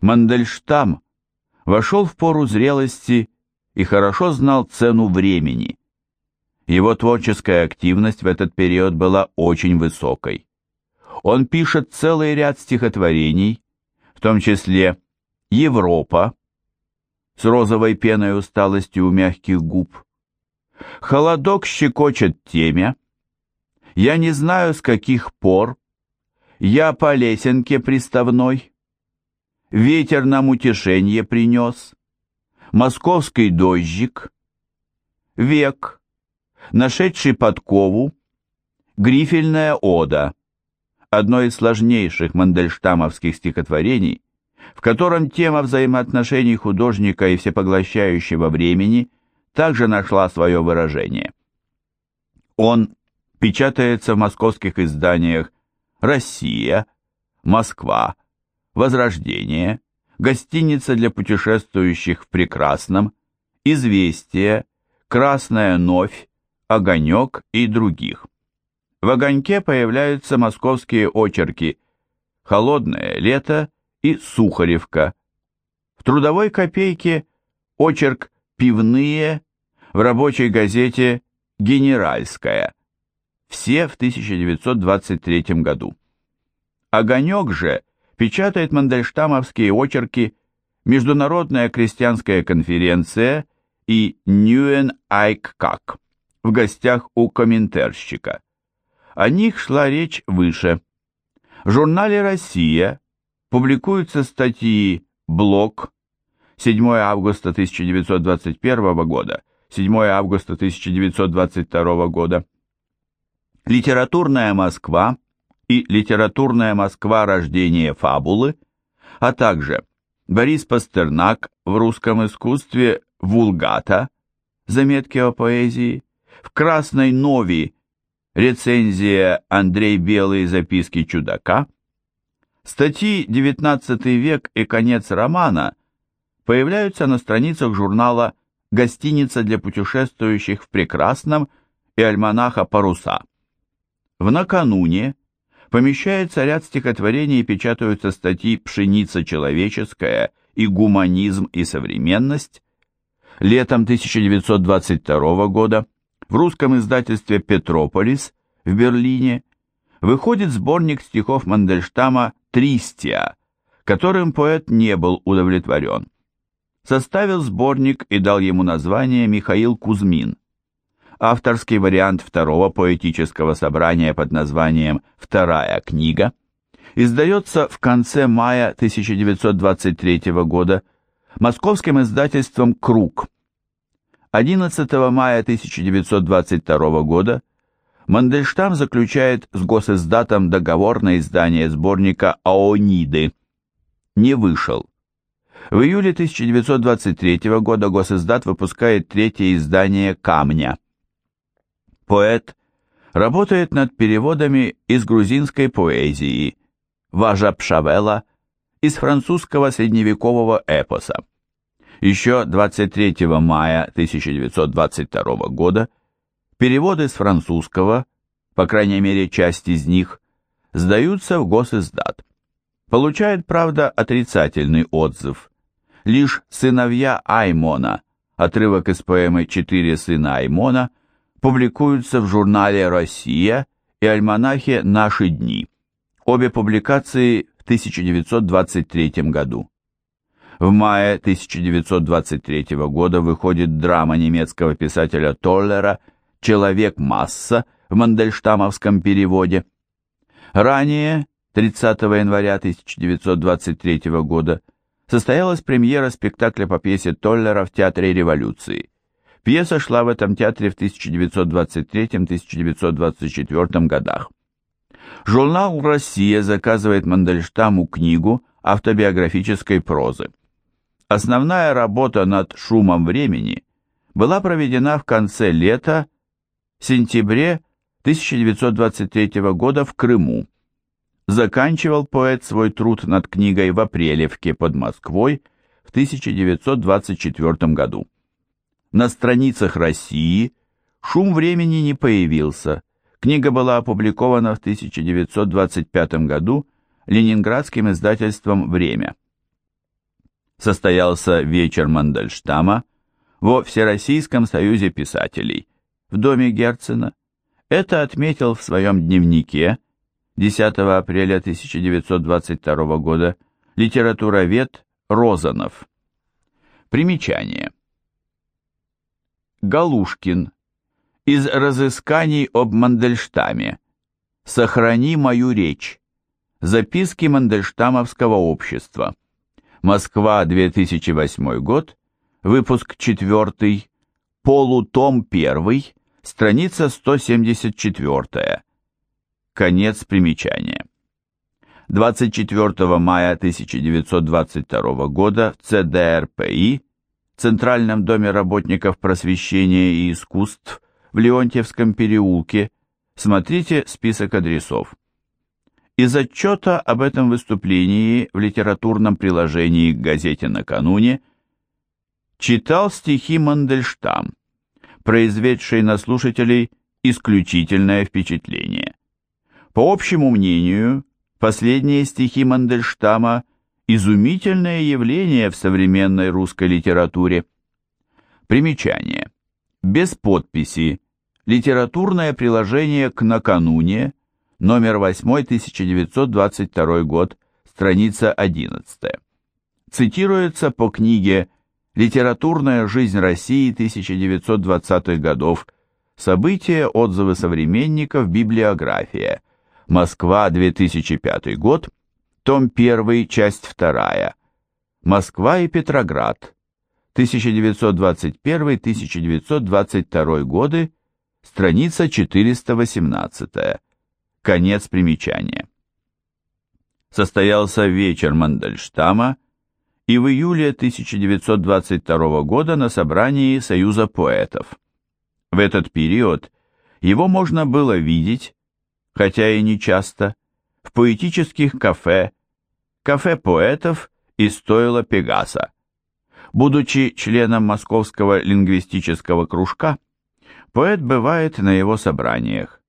Мандельштам вошел в пору зрелости и хорошо знал цену времени. Его творческая активность в этот период была очень высокой. Он пишет целый ряд стихотворений, в том числе «Европа» с розовой пеной усталости у мягких губ, «Холодок щекочет темя», «Я не знаю, с каких пор», «Я по лесенке приставной», «Ветер нам утешение принес», «Московский дождик», «Век», «Нашедший подкову», «Грифельная ода», одно из сложнейших мандельштамовских стихотворений, в котором тема взаимоотношений художника и всепоглощающего времени также нашла свое выражение. Он печатается в московских изданиях «Россия», «Москва», «Возрождение», «Гостиница для путешествующих в Прекрасном», «Известия», «Красная новь», «Огонек» и других. В «Огоньке» появляются московские очерки «Холодное лето» и «Сухаревка». В «Трудовой копейке» очерк «Пивные», в рабочей газете «Генеральская». Все в 1923 году. «Огонек» же печатает мандельштамовские очерки «Международная крестьянская конференция» и «Ньюен Айккак» в гостях у комментарщика. О них шла речь выше. В журнале «Россия» публикуются статьи «Блок», 7 августа 1921 года, 7 августа 1922 года, «Литературная Москва» и «Литературная Москва. Рождение фабулы», а также Борис Пастернак в русском искусстве «Вулгата», заметки о поэзии, в «Красной Нови» рецензия Андрей Белый записки чудака, статьи «XIX век и конец романа» появляются на страницах журнала «Гостиница для путешествующих в прекрасном» и альманаха «Паруса». В «Накануне» помещается ряд стихотворений и печатаются статьи «Пшеница человеческая» и «Гуманизм и современность». Летом 1922 года в русском издательстве «Петрополис» в Берлине выходит сборник стихов Мандельштама «Тристия», которым поэт не был удовлетворен. Составил сборник и дал ему название Михаил Кузьмин. Авторский вариант второго поэтического собрания под названием «Вторая книга» издается в конце мая 1923 года московским издательством «Круг», 11 мая 1922 года Мандельштам заключает с госиздатом договор на издание сборника «Аониды». Не вышел. В июле 1923 года госиздат выпускает третье издание «Камня». Поэт работает над переводами из грузинской поэзии «Важа Пшавела» из французского средневекового эпоса. Еще 23 мая 1922 года переводы с французского, по крайней мере часть из них, сдаются в госиздат. Получает, правда, отрицательный отзыв. Лишь «Сыновья Аймона», отрывок из поэмы «Четыре сына Аймона», публикуются в журнале «Россия» и альманахе «Наши дни». Обе публикации в 1923 году. В мае 1923 года выходит драма немецкого писателя Толлера «Человек-масса» в мандельштамовском переводе. Ранее, 30 января 1923 года, состоялась премьера спектакля по пьесе Толлера в Театре революции. Пьеса шла в этом театре в 1923-1924 годах. Журнал «Россия» заказывает Мандельштаму книгу автобиографической прозы. Основная работа над шумом времени была проведена в конце лета, сентябре 1923 года в Крыму. Заканчивал поэт свой труд над книгой в Апрелевке под Москвой в 1924 году. На страницах России шум времени не появился. Книга была опубликована в 1925 году ленинградским издательством «Время». состоялся вечер Мандельштама во Всероссийском союзе писателей в доме Герцена. Это отметил в своем дневнике 10 апреля 1922 года литературовед Розанов. Примечание. Галушкин. Из разысканий об Мандельштаме. Сохрани мою речь. Записки Мандельштамовского общества. Москва, 2008 год. Выпуск 4. Полутом 1. Страница 174. Конец примечания. 24 мая 1922 года ЦДРПИ, Центральном доме работников просвещения и искусств в Леонтьевском переулке, смотрите список адресов. Из отчета об этом выступлении в литературном приложении к газете накануне читал стихи Мандельштам, произведшие на слушателей исключительное впечатление. По общему мнению, Последние стихи Мандельштама – изумительное явление в современной русской литературе. Примечание. Без подписи. Литературное приложение к накануне, номер 8, 1922 год, страница 11. Цитируется по книге «Литературная жизнь России 1920-х годов. События, отзывы современников, библиография», Москва, 2005 год, том 1, часть 2. Москва и Петроград, 1921-1922 годы, страница 418. Конец примечания. Состоялся вечер Мандельштама, и в июле 1922 года на собрании Союза поэтов. В этот период его можно было видеть хотя и не часто, в поэтических кафе, кафе поэтов и стойла Пегаса. Будучи членом Московского лингвистического кружка, поэт бывает на его собраниях,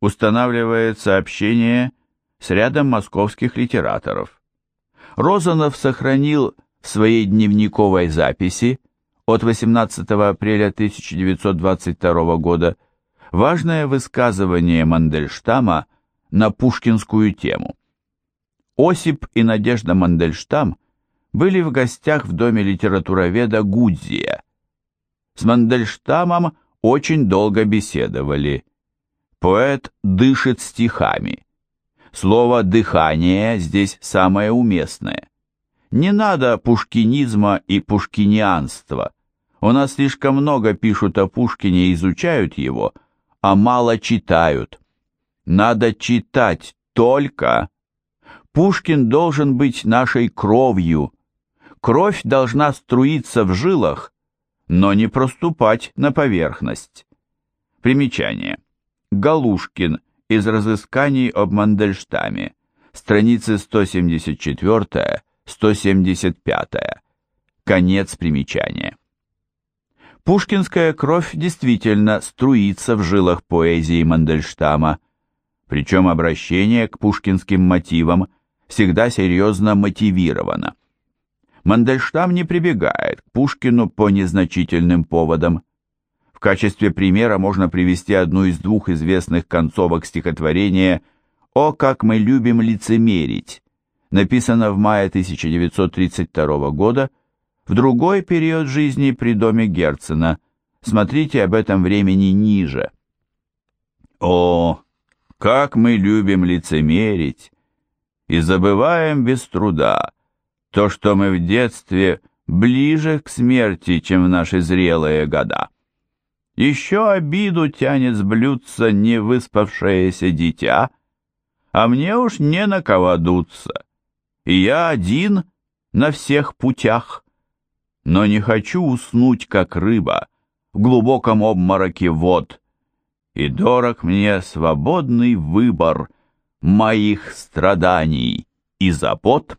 устанавливает сообщения с рядом московских литераторов. Розанов сохранил в своей дневниковой записи от 18 апреля 1922 года важное высказывание Мандельштама на пушкинскую тему. Осип и Надежда Мандельштам были в гостях в доме литературоведа Гудзия. С Мандельштамом очень долго беседовали. Поэт дышит стихами. Слово «дыхание» здесь самое уместное. Не надо пушкинизма и пушкинианства. У нас слишком много пишут о Пушкине и изучают его – а мало читают. Надо читать только. Пушкин должен быть нашей кровью. Кровь должна струиться в жилах, но не проступать на поверхность. Примечание. Галушкин из разысканий об Мандельштаме. Страницы 174-175. Конец примечания. Пушкинская кровь действительно струится в жилах поэзии Мандельштама, причем обращение к пушкинским мотивам всегда серьезно мотивировано. Мандельштам не прибегает к Пушкину по незначительным поводам. В качестве примера можно привести одну из двух известных концовок стихотворения «О, как мы любим лицемерить», написано в мае 1932 года, в другой период жизни при доме Герцена. Смотрите об этом времени ниже. О, как мы любим лицемерить и забываем без труда то, что мы в детстве ближе к смерти, чем в наши зрелые года. Еще обиду тянет с блюдца невыспавшееся дитя, а мне уж не на кого дуться, и я один на всех путях но не хочу уснуть, как рыба, в глубоком обмороке вод, и дорог мне свободный выбор моих страданий и забот.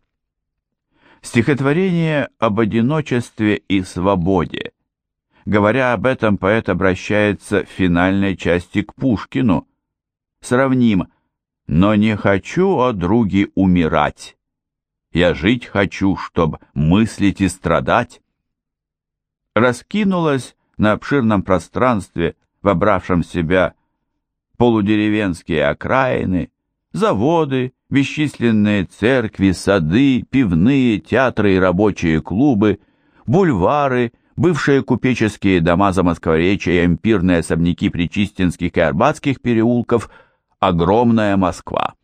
Стихотворение об одиночестве и свободе. Говоря об этом, поэт обращается в финальной части к Пушкину. Сравним «Но не хочу, о друге, умирать». я жить хочу, чтоб мыслить и страдать. Раскинулась на обширном пространстве, вобравшем в себя полудеревенские окраины, заводы, бесчисленные церкви, сады, пивные, театры и рабочие клубы, бульвары, бывшие купеческие дома Замоскворечья и ампирные особняки Причистинских и Арбатских переулков, огромная Москва.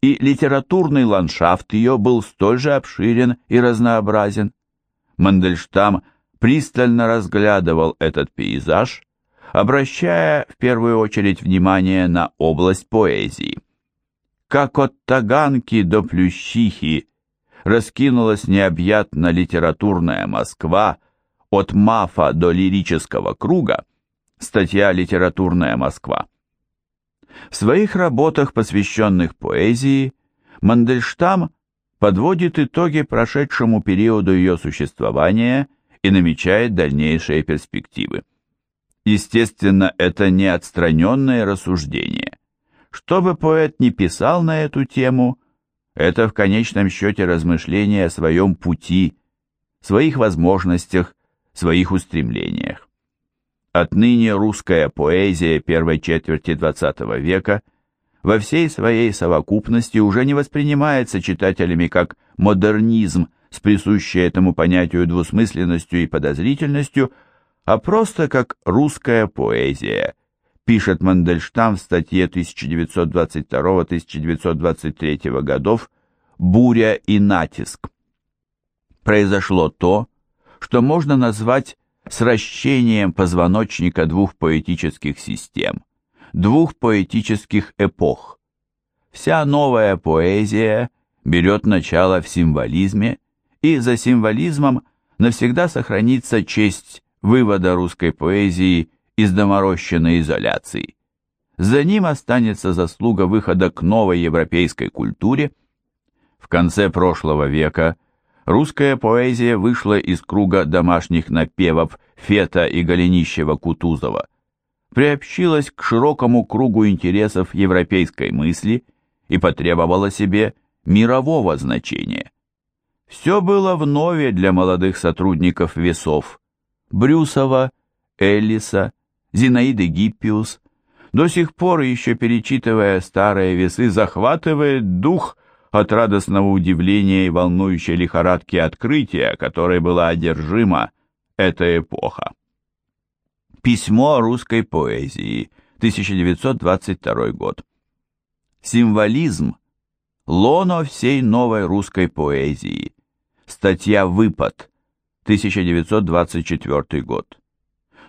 И литературный ландшафт ее был столь же обширен и разнообразен. Мандельштам пристально разглядывал этот пейзаж, обращая в первую очередь внимание на область поэзии. Как от Таганки до Плющихи раскинулась необъятно литературная Москва, от Мафа до лирического круга, статья «Литературная Москва». В своих работах, посвященных поэзии, Мандельштам подводит итоги прошедшему периоду ее существования и намечает дальнейшие перспективы. Естественно, это не отстраненное рассуждение. Что бы поэт ни писал на эту тему, это в конечном счете размышление о своем пути, своих возможностях, своих устремлениях. Отныне русская поэзия первой четверти XX века во всей своей совокупности уже не воспринимается читателями как модернизм с присущей этому понятию двусмысленностью и подозрительностью, а просто как русская поэзия, пишет Мандельштам в статье 1922-1923 годов «Буря и натиск». Произошло то, что можно назвать сращением позвоночника двух поэтических систем, двух поэтических эпох. Вся новая поэзия берет начало в символизме, и за символизмом навсегда сохранится честь вывода русской поэзии из доморощенной изоляции. За ним останется заслуга выхода к новой европейской культуре. В конце прошлого века русская поэзия вышла из круга домашних напевов Фета и Голенищева-Кутузова, приобщилась к широкому кругу интересов европейской мысли и потребовала себе мирового значения. Все было в нове для молодых сотрудников весов, Брюсова, Эллиса, Зинаиды Гиппиус, до сих пор еще перечитывая старые весы, захватывает дух от радостного удивления и волнующей лихорадки открытия, которой была одержима эта эпоха. Письмо русской поэзии, 1922 год. Символизм – лоно всей новой русской поэзии. Статья «Выпад», 1924 год.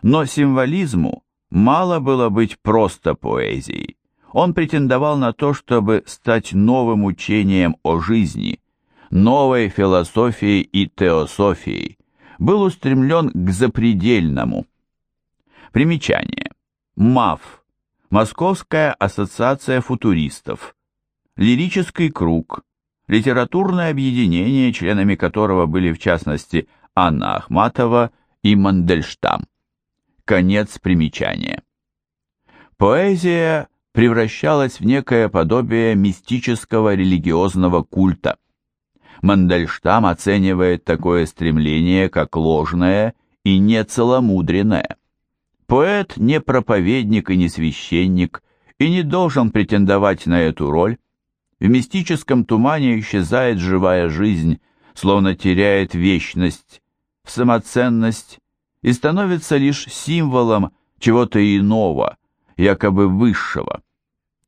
Но символизму мало было быть просто поэзией. Он претендовал на то, чтобы стать новым учением о жизни, новой философией и теософией, был устремлен к запредельному. Примечание. МАФ. Московская ассоциация футуристов. Лирический круг. Литературное объединение, членами которого были в частности Анна Ахматова и Мандельштам. Конец примечания. Поэзия превращалась в некое подобие мистического религиозного культа. Мандельштам оценивает такое стремление как ложное и нецеломудренное. Поэт не проповедник и не священник, и не должен претендовать на эту роль. В мистическом тумане исчезает живая жизнь, словно теряет вечность, самоценность и становится лишь символом чего-то иного, якобы высшего.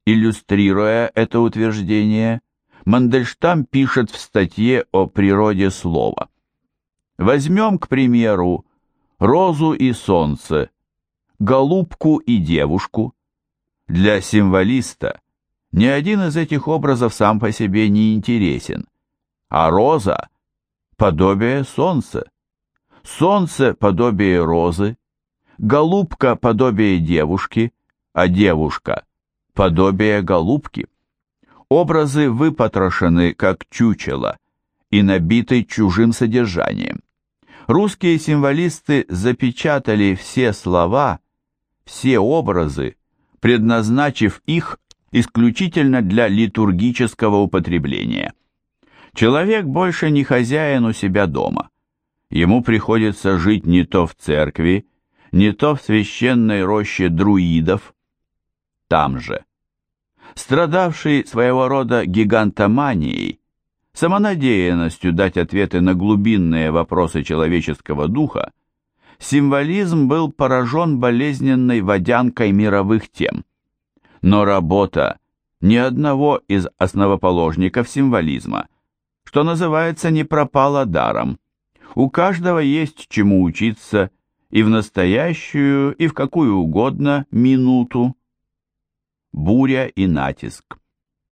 Иллюстрируя это утверждение, Мандельштам пишет в статье о природе слова. Возьмем, к примеру, розу и солнце, голубку и девушку. Для символиста ни один из этих образов сам по себе не интересен, а роза – подобие солнца, солнце – подобие розы, голубка – подобие девушки, а девушка – подобие голубки. Образы выпотрошены, как чучело, и набиты чужим содержанием. Русские символисты запечатали все слова, все образы, предназначив их исключительно для литургического употребления. Человек больше не хозяин у себя дома. Ему приходится жить не то в церкви, не то в священной роще друидов, там же. Страдавший своего рода гигантоманией, самонадеянностью дать ответы на глубинные вопросы человеческого духа, символизм был поражен болезненной водянкой мировых тем. Но работа ни одного из основоположников символизма, что называется, не пропала даром. У каждого есть чему учиться и в настоящую, и в какую угодно минуту. Буря и натиск.